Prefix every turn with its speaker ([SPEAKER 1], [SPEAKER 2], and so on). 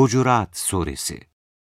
[SPEAKER 1] Hucurat Suresi.